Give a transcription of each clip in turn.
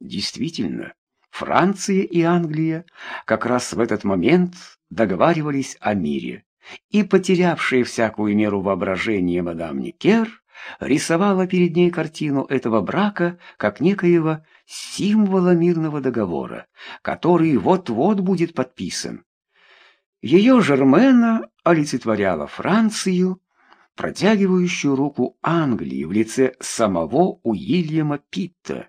Действительно, Франция и Англия как раз в этот момент договаривались о мире, и потерявшая всякую меру воображения мадам Никер рисовала перед ней картину этого брака как некоего символа мирного договора, который вот-вот будет подписан. Ее Жермена олицетворяла Францию, протягивающую руку Англии в лице самого Уильяма Питта.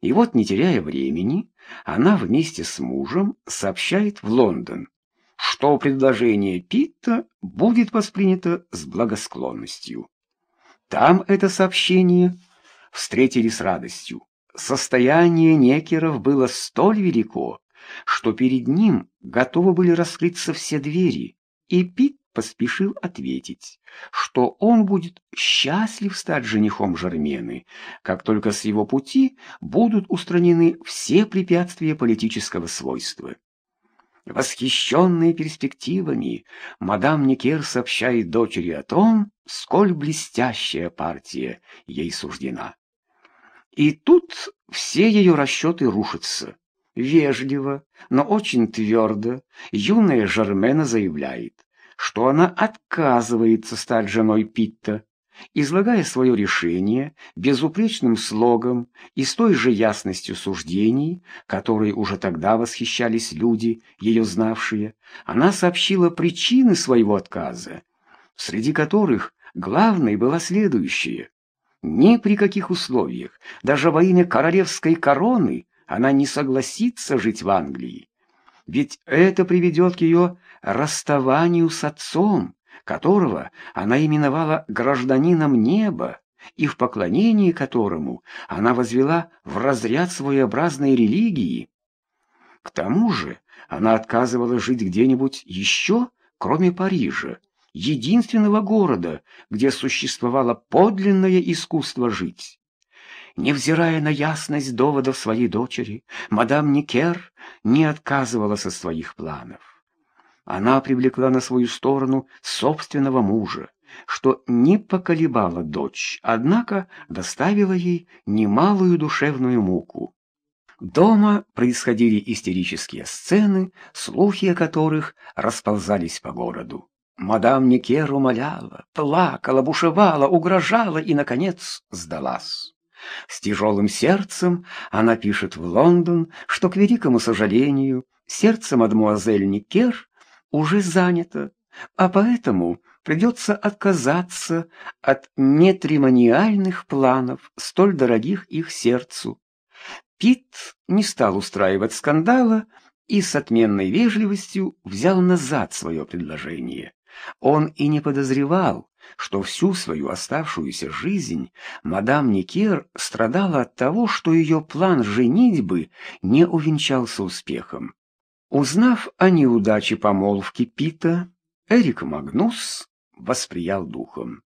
И вот, не теряя времени, она вместе с мужем сообщает в Лондон, что предложение Питта будет воспринято с благосклонностью. Там это сообщение встретили с радостью. Состояние Некеров было столь велико, что перед ним готовы были раскрыться все двери, и Пит поспешил ответить, что он будет счастлив стать женихом Жермены, как только с его пути будут устранены все препятствия политического свойства. Восхищенные перспективами, мадам Никер сообщает дочери о том, сколь блестящая партия ей суждена. И тут все ее расчеты рушатся. Вежливо, но очень твердо юная Жермена заявляет, что она отказывается стать женой Питта, излагая свое решение безупречным слогом и с той же ясностью суждений, которой уже тогда восхищались люди, ее знавшие, она сообщила причины своего отказа, среди которых главной была следующая. Ни при каких условиях, даже во имя королевской короны, она не согласится жить в Англии. Ведь это приведет к ее расставанию с отцом, которого она именовала гражданином неба, и в поклонении которому она возвела в разряд своеобразной религии. К тому же она отказывалась жить где-нибудь еще, кроме Парижа, единственного города, где существовало подлинное искусство жить. Невзирая на ясность доводов своей дочери, мадам Никер не отказывалась от своих планов. Она привлекла на свою сторону собственного мужа, что не поколебало дочь, однако доставило ей немалую душевную муку. Дома происходили истерические сцены, слухи о которых расползались по городу. Мадам Никер умоляла, плакала, бушевала, угрожала и, наконец, сдалась. С тяжелым сердцем она пишет в Лондон, что, к великому сожалению, сердце мадмуазель Никер уже занято, а поэтому придется отказаться от нетримониальных планов, столь дорогих их сердцу. Пит не стал устраивать скандала и с отменной вежливостью взял назад свое предложение. Он и не подозревал, что всю свою оставшуюся жизнь мадам Никер страдала от того, что ее план женитьбы не увенчался успехом. Узнав о неудаче помолвки Пита, Эрик Магнус восприял духом.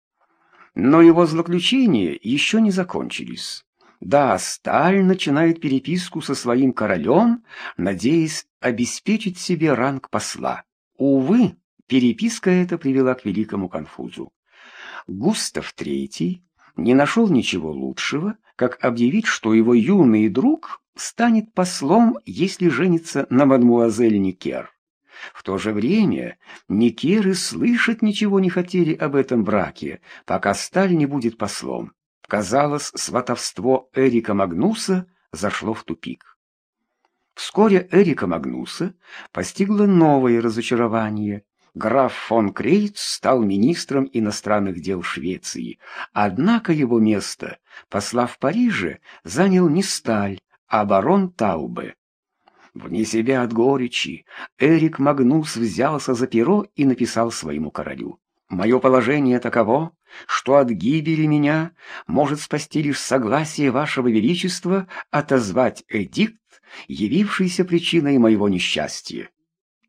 Но его злоключения еще не закончились. Да, Сталь начинает переписку со своим королем, надеясь обеспечить себе ранг посла. Увы, переписка эта привела к великому конфузу. Густав III не нашел ничего лучшего, как объявить, что его юный друг станет послом, если женится на мадмуазель Никер. В то же время Никеры слышать ничего не хотели об этом браке, пока Сталь не будет послом. Казалось, сватовство Эрика Магнуса зашло в тупик. Вскоре Эрика Магнуса постигло новое разочарование граф фон Крейц стал министром иностранных дел Швеции, однако его место посла в Париже занял не Сталь, а барон Таубе. Вне себя от горечи Эрик Магнус взялся за перо и написал своему королю. «Мое положение таково, что от гибели меня может спасти лишь согласие вашего величества отозвать эдикт, явившийся причиной моего несчастья».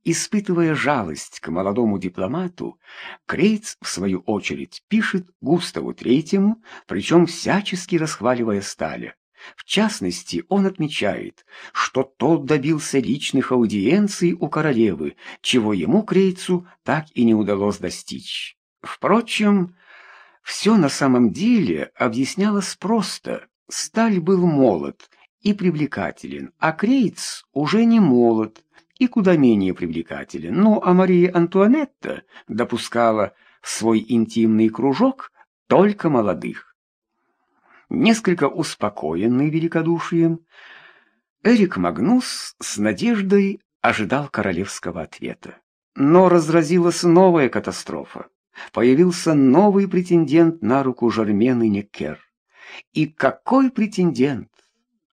Испытывая жалость к молодому дипломату, Крейц, в свою очередь, пишет Густаву Третьему, причем всячески расхваливая Сталя. В частности, он отмечает, что тот добился личных аудиенций у королевы, чего ему, Крейцу, так и не удалось достичь. Впрочем, все на самом деле объяснялось просто. Сталь был молод и привлекателен, а Крейц уже не молод и куда менее привлекателен. Ну, а Мария Антуанетта допускала в свой интимный кружок только молодых. Несколько успокоенный великодушием, Эрик Магнус с надеждой ожидал королевского ответа. Но разразилась новая катастрофа. Появился новый претендент на руку Жармены Некер. И какой претендент?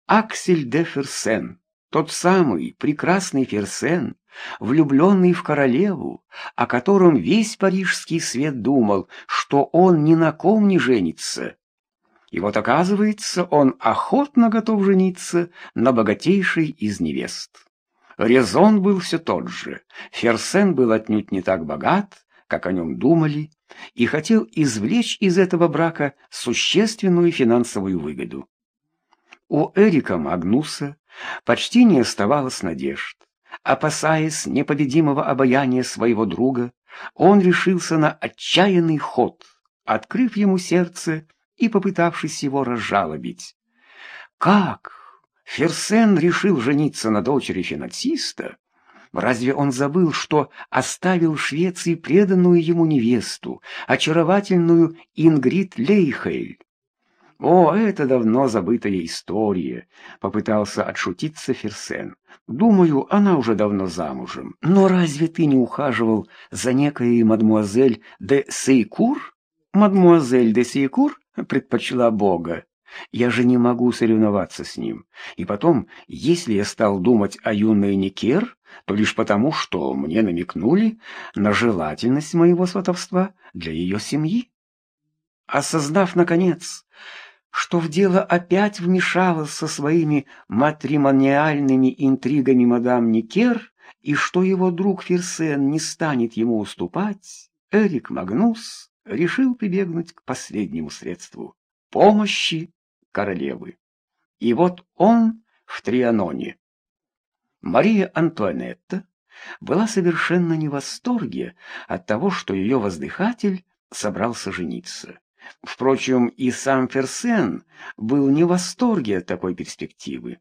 Аксель де Ферсен, тот самый прекрасный Ферсен, влюбленный в королеву, о котором весь парижский свет думал, что он ни на ком не женится. И вот оказывается, он охотно готов жениться на богатейшей из невест. Резон был все тот же. Ферсен был отнюдь не так богат, как о нем думали, и хотел извлечь из этого брака существенную финансовую выгоду. У Эрика Магнуса почти не оставалось надежд. Опасаясь непобедимого обаяния своего друга, он решился на отчаянный ход, открыв ему сердце и попытавшись его разжалобить. Как? Ферсен решил жениться на дочери финансиста? Разве он забыл, что оставил в Швеции преданную ему невесту, очаровательную Ингрид Лейхель? «О, это давно забытая история», — попытался отшутиться Ферсен. «Думаю, она уже давно замужем. Но разве ты не ухаживал за некой мадмуазель де Сейкур?» «Мадмуазель де Сейкур предпочла Бога. Я же не могу соревноваться с ним. И потом, если я стал думать о юной Никер, то лишь потому, что мне намекнули на желательность моего сватовства для ее семьи. Осознав, наконец, что в дело опять вмешалась со своими матримониальными интригами мадам Никер, и что его друг Ферсен не станет ему уступать, Эрик Магнус решил прибегнуть к последнему средству — помощи королевы. И вот он в Трианоне. Мария Антуанетта была совершенно не в восторге от того, что ее воздыхатель собрался жениться. Впрочем, и сам Ферсен был не в восторге от такой перспективы.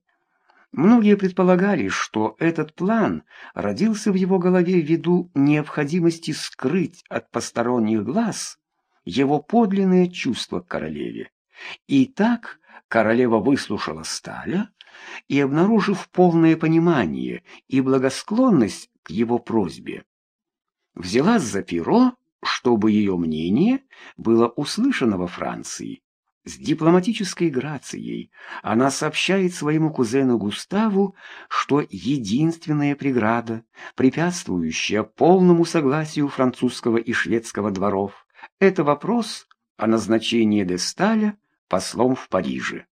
Многие предполагали, что этот план родился в его голове ввиду необходимости скрыть от посторонних глаз его подлинное чувство к королеве. И так королева выслушала Сталя и, обнаружив полное понимание и благосклонность к его просьбе, взялась за перо чтобы ее мнение было услышано во Франции. С дипломатической грацией она сообщает своему кузену Густаву, что единственная преграда, препятствующая полному согласию французского и шведского дворов, это вопрос о назначении де Сталя послом в Париже.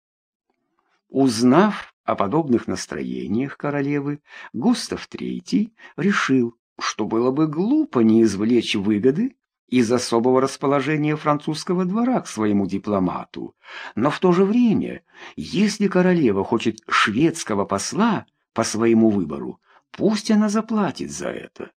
Узнав о подобных настроениях королевы, Густав III решил, что было бы глупо не извлечь выгоды из особого расположения французского двора к своему дипломату. Но в то же время, если королева хочет шведского посла по своему выбору, пусть она заплатит за это.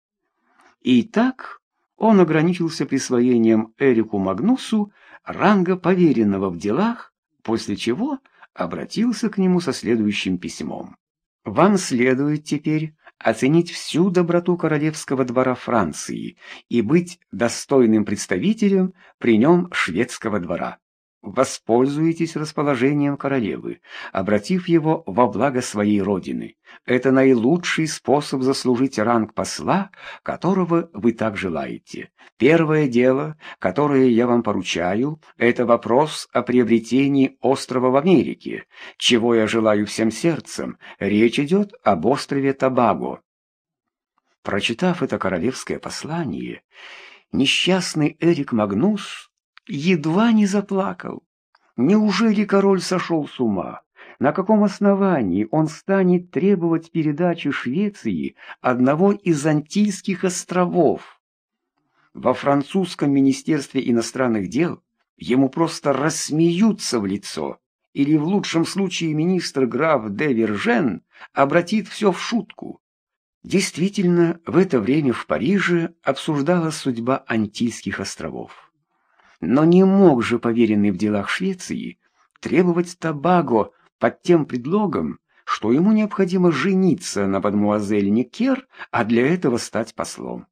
И так он ограничился присвоением Эрику Магнусу ранга поверенного в делах, после чего обратился к нему со следующим письмом. «Вам следует теперь оценить всю доброту королевского двора Франции и быть достойным представителем при нем шведского двора. Воспользуйтесь расположением королевы, обратив его во благо своей родины. Это наилучший способ заслужить ранг посла, которого вы так желаете. Первое дело, которое я вам поручаю, это вопрос о приобретении острова в Америке, чего я желаю всем сердцем. Речь идет об острове Табаго. Прочитав это королевское послание, несчастный Эрик Магнус едва не заплакал. Неужели король сошел с ума? На каком основании он станет требовать передачи Швеции одного из Антильских островов? Во французском министерстве иностранных дел ему просто рассмеются в лицо, или в лучшем случае министр граф де Вержен обратит все в шутку. Действительно, в это время в Париже обсуждалась судьба Антильских островов. Но не мог же поверенный в делах Швеции требовать Табаго под тем предлогом, что ему необходимо жениться на мадемуазель Никер, а для этого стать послом.